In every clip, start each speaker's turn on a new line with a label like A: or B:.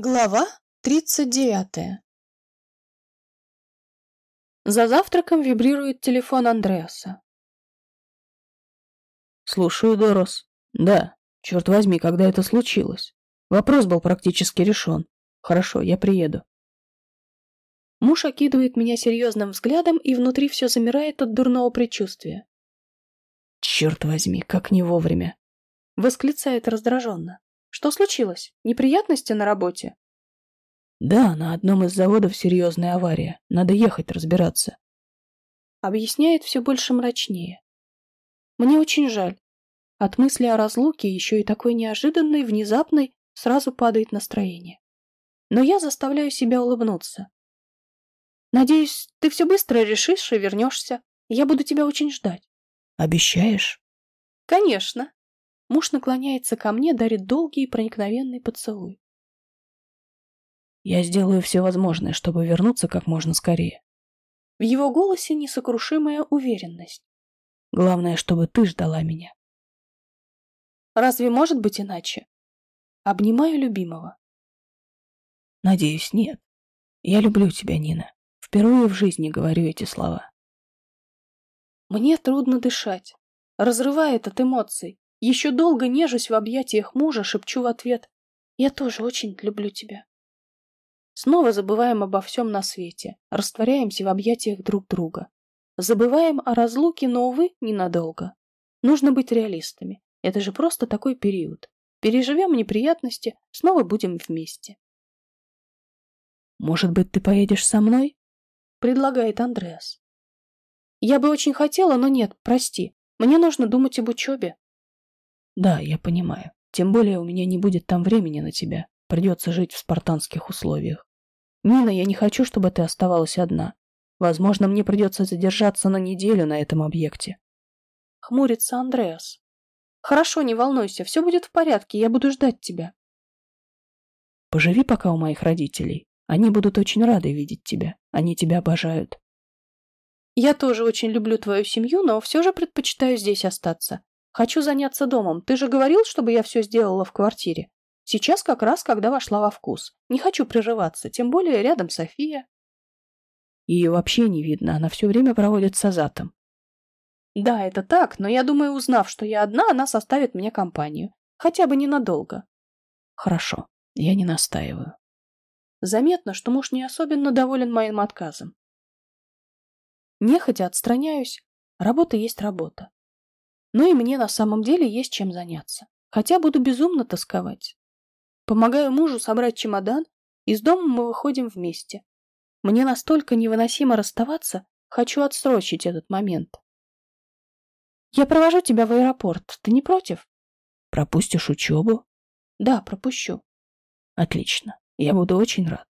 A: Глава тридцать девятая За завтраком вибрирует телефон Андреаса.
B: «Слушаю, Дорос. Да, черт возьми, когда это случилось? Вопрос был практически решен. Хорошо, я приеду».
A: Муж окидывает меня серьезным взглядом, и внутри все замирает от дурного предчувствия.
B: «Черт возьми, как не вовремя!»
A: — восклицает раздраженно. Что случилось? Неприятности на работе?
B: Да, на одном из заводов серьезная авария. Надо ехать разбираться.
A: Объясняет все больше мрачнее. Мне очень жаль. От мысли о разлуке, еще и такой неожиданной, внезапной, сразу падает настроение. Но я заставляю себя улыбнуться. Надеюсь, ты все быстро решишь и вернешься. Я буду тебя очень ждать.
B: Обещаешь?
A: Конечно. Муж наклоняется ко мне, дарит долгий и проникновенный поцелуй.
B: Я сделаю все возможное, чтобы вернуться как можно скорее.
A: В его голосе несокрушимая уверенность.
B: Главное, чтобы ты ждала меня.
A: Разве может быть иначе? Обнимаю любимого.
B: Надеюсь, нет. Я люблю тебя, Нина. Впервые в жизни говорю эти слова.
A: Мне трудно дышать. Разрывает от эмоций. Еще долго нежусь в объятиях мужа, шепчу в ответ. Я тоже очень люблю тебя. Снова забываем обо всем на свете, растворяемся в объятиях друг друга. Забываем о разлуке, но, увы, ненадолго. Нужно быть реалистами. Это же просто такой период. Переживем неприятности, снова будем вместе.
B: «Может быть, ты поедешь со мной?»
A: — предлагает Андреас. «Я бы очень хотела, но нет, прости. Мне нужно думать об учебе».
B: Да, я понимаю. Тем более у меня не будет там времени на тебя. Придется жить в спартанских условиях. Нина, я не хочу, чтобы ты оставалась одна. Возможно, мне придется задержаться на неделю на этом объекте.
A: Хмурится Андреас. Хорошо, не волнуйся, все будет в порядке, я буду ждать тебя.
B: Поживи пока у моих родителей. Они будут очень рады видеть тебя. Они тебя обожают.
A: Я тоже очень люблю твою семью, но все же предпочитаю здесь остаться. Хочу заняться домом. Ты же говорил, чтобы я все сделала в квартире. Сейчас как раз, когда вошла во вкус. Не хочу прерываться, тем более рядом София.
B: Ее вообще не видно, она все время проводит с Азатом.
A: Да, это так, но я думаю, узнав, что я одна, она составит мне компанию. Хотя бы ненадолго.
B: Хорошо, я не настаиваю.
A: Заметно, что муж не особенно доволен моим отказом. Нехотя отстраняюсь. Работа есть работа. Ну и мне на самом деле есть чем заняться. Хотя буду безумно тосковать. Помогаю мужу собрать чемодан, из дома мы выходим вместе. Мне настолько невыносимо расставаться, хочу отсрочить этот момент. Я провожу тебя в аэропорт. Ты не против?
B: Пропустишь учебу?
A: Да, пропущу.
B: Отлично. Я буду очень рад.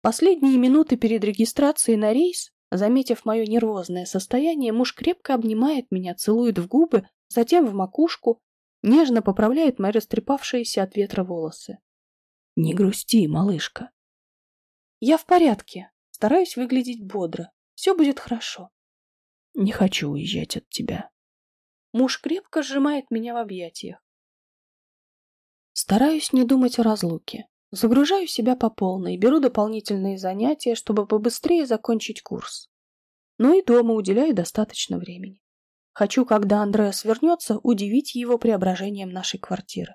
A: Последние минуты перед регистрацией на рейс Заметив мое нервозное состояние, муж крепко обнимает меня, целует в губы, затем в макушку, нежно поправляет мои растрепавшиеся от ветра волосы.
B: «Не грусти, малышка».
A: «Я в порядке. Стараюсь выглядеть бодро. Все будет хорошо».
B: «Не хочу уезжать от тебя».
A: Муж крепко сжимает меня в объятиях. Стараюсь не думать о разлуке. Загружаю себя по полной, беру дополнительные занятия, чтобы побыстрее закончить курс. Но и дома уделяю достаточно времени. Хочу, когда Андреас вернется, удивить его преображением нашей квартиры,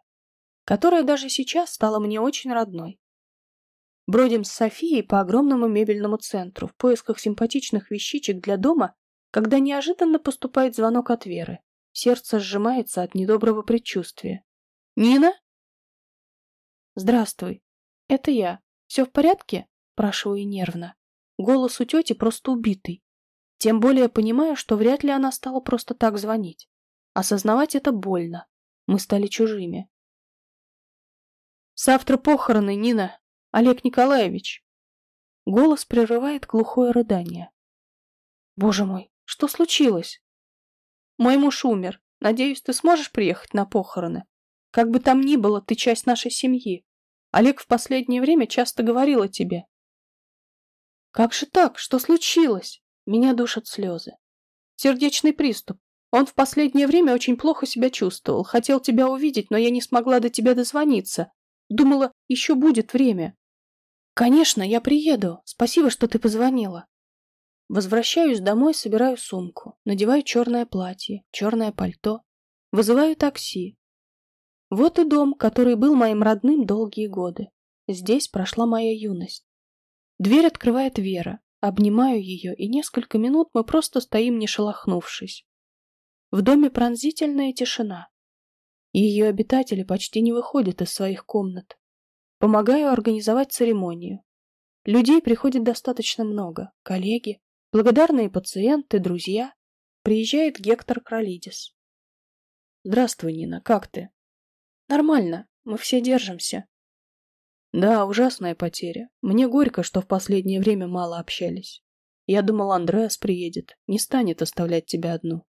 A: которая даже сейчас стала мне очень родной. Бродим с Софией по огромному мебельному центру в поисках симпатичных вещичек для дома, когда неожиданно поступает звонок от Веры. Сердце сжимается от недоброго предчувствия. «Нина?» «Здравствуй. Это я. Все в порядке?» – спрашиваю нервно. Голос у тети просто убитый. Тем более понимаю, что вряд ли она стала просто так звонить. Осознавать это больно. Мы стали чужими. «Завтра похороны, Нина. Олег Николаевич». Голос прерывает глухое рыдание. «Боже мой, что случилось?» «Мой муж умер. Надеюсь, ты сможешь приехать на похороны?» Как бы там ни было, ты часть нашей семьи. Олег в последнее время часто говорил о тебе. Как же так? Что случилось? Меня душат слезы. Сердечный приступ. Он в последнее время очень плохо себя чувствовал. Хотел тебя увидеть, но я не смогла до тебя дозвониться. Думала, еще будет время. Конечно, я приеду. Спасибо, что ты позвонила. Возвращаюсь домой, собираю сумку, надеваю черное платье, черное пальто, вызываю такси. Вот и дом, который был моим родным долгие годы. Здесь прошла моя юность. Дверь открывает Вера. Обнимаю ее, и несколько минут мы просто стоим, не шелохнувшись. В доме пронзительная тишина. Ее обитатели почти не выходят из своих комнат. Помогаю организовать церемонию. Людей приходит достаточно много. Коллеги, благодарные пациенты, друзья. Приезжает Гектор Кролидис. Здравствуй, Нина, как ты? Нормально, мы все держимся. Да, ужасная потеря. Мне горько, что в последнее время мало общались. Я думал, Андреас приедет, не станет оставлять тебя одну.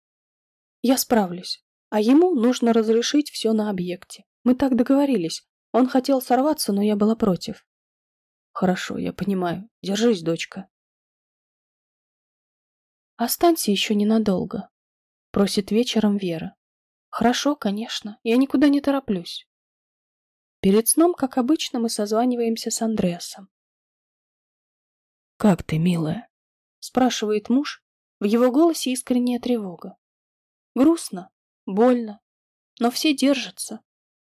A: Я справлюсь. А ему нужно разрешить все на объекте. Мы так договорились. Он хотел сорваться, но я была против. Хорошо, я понимаю. Держись, дочка. Останься еще ненадолго, просит вечером Вера. Хорошо, конечно, я никуда не тороплюсь. Перед сном, как обычно, мы созваниваемся с Андреасом.
B: «Как ты, милая?»
A: — спрашивает муж. В его голосе искренняя тревога. Грустно, больно, но все держатся.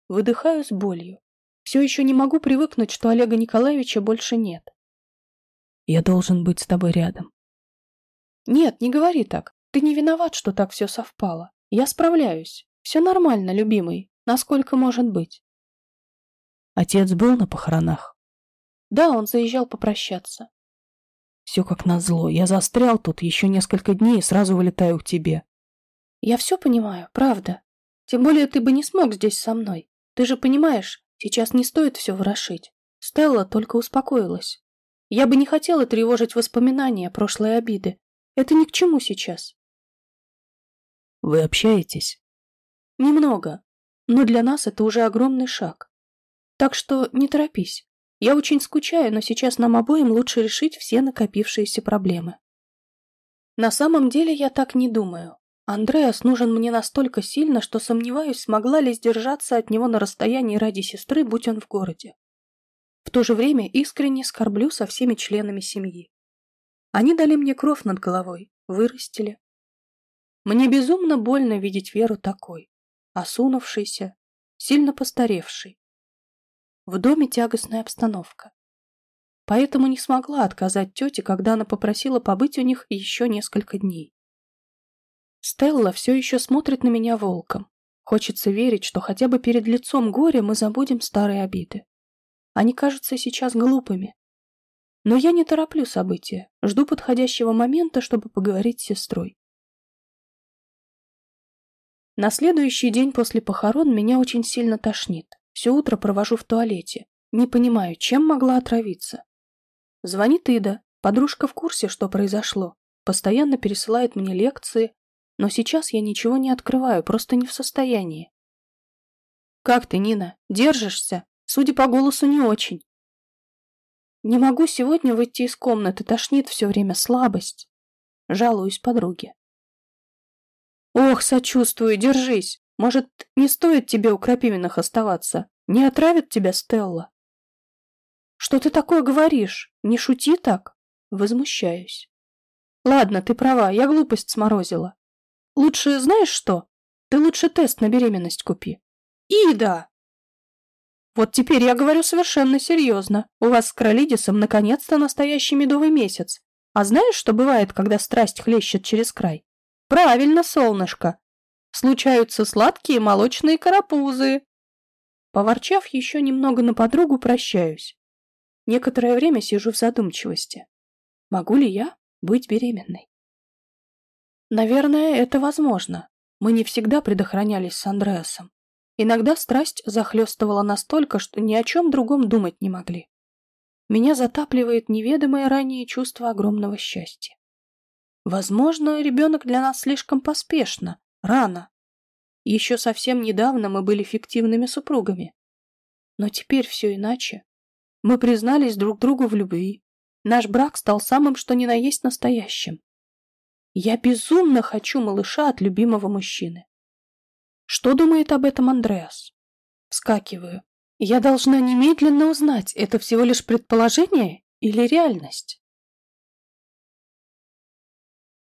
A: Выдыхаю с болью. Все еще не могу привыкнуть, что Олега Николаевича больше нет.
B: Я должен быть с тобой рядом.
A: Нет, не говори так. Ты не виноват, что так все совпало. Я справляюсь. Все нормально, любимый. Насколько может быть.
B: Отец был на похоронах?
A: Да, он заезжал попрощаться.
B: Все как назло. Я застрял тут еще несколько дней и сразу вылетаю к тебе.
A: Я все понимаю, правда. Тем более ты бы не смог здесь со мной. Ты же понимаешь, Сейчас не стоит все ворошить. Стелла только успокоилась. Я бы не хотела тревожить воспоминания прошлой обиды. Это ни к чему сейчас.
B: Вы общаетесь?
A: Немного. Но для нас это уже огромный шаг. Так что не торопись. Я очень скучаю, но сейчас нам обоим лучше решить все накопившиеся проблемы. На самом деле я так не думаю. Андреас нужен мне настолько сильно, что сомневаюсь, смогла ли сдержаться от него на расстоянии ради сестры, будь он в городе. В то же время искренне скорблю со всеми членами семьи. Они дали мне кровь над головой, вырастили. Мне безумно больно видеть Веру такой, осунувшейся, сильно постаревшей. В доме тягостная обстановка. Поэтому не смогла отказать тете, когда она попросила побыть у них еще несколько дней. Стелла все еще смотрит на меня волком. Хочется верить, что хотя бы перед лицом горя мы забудем старые обиды. Они кажутся сейчас глупыми. Но я не тороплю события, жду подходящего момента, чтобы поговорить с сестрой. На следующий день после похорон меня очень сильно тошнит. Все утро провожу в туалете. Не понимаю, чем могла отравиться. Звонит Ида. Подружка в курсе, что произошло. Постоянно пересылает мне лекции, но сейчас я ничего не открываю, просто не в состоянии. «Как ты, Нина? Держишься? Судя по голосу, не очень». «Не могу сегодня выйти из комнаты, тошнит все время слабость». Жалуюсь подруге. «Ох, сочувствую, держись. Может, не стоит тебе у Крапивиных оставаться? Не отравит тебя Стелла?» «Что ты такое говоришь? Не шути так!» Возмущаюсь. «Ладно, ты права, я глупость сморозила. Лучше знаешь что? Ты лучше тест на беременность купи. Ида! Вот теперь я говорю совершенно серьезно. У вас с Кролидисом наконец-то настоящий медовый месяц. А знаешь, что бывает, когда страсть хлещет через край? Правильно, солнышко. Случаются сладкие молочные карапузы. Поворчав еще немного на подругу, прощаюсь. Некоторое время сижу в задумчивости. Могу ли я быть беременной? Наверное, это возможно. Мы не всегда предохранялись с Андреасом. Иногда страсть захлестывала настолько, что ни о чем другом думать не могли. Меня затапливает неведомое ранее чувство огромного счастья. Возможно, ребенок для нас слишком поспешно, рано. Еще совсем недавно мы были фиктивными супругами. Но теперь все иначе. Мы признались друг другу в любви. Наш брак стал самым что ни на есть настоящим. Я безумно хочу малыша от любимого мужчины. Что думает об этом Андреас? Вскакиваю. Я должна немедленно узнать, это всего лишь предположение или реальность?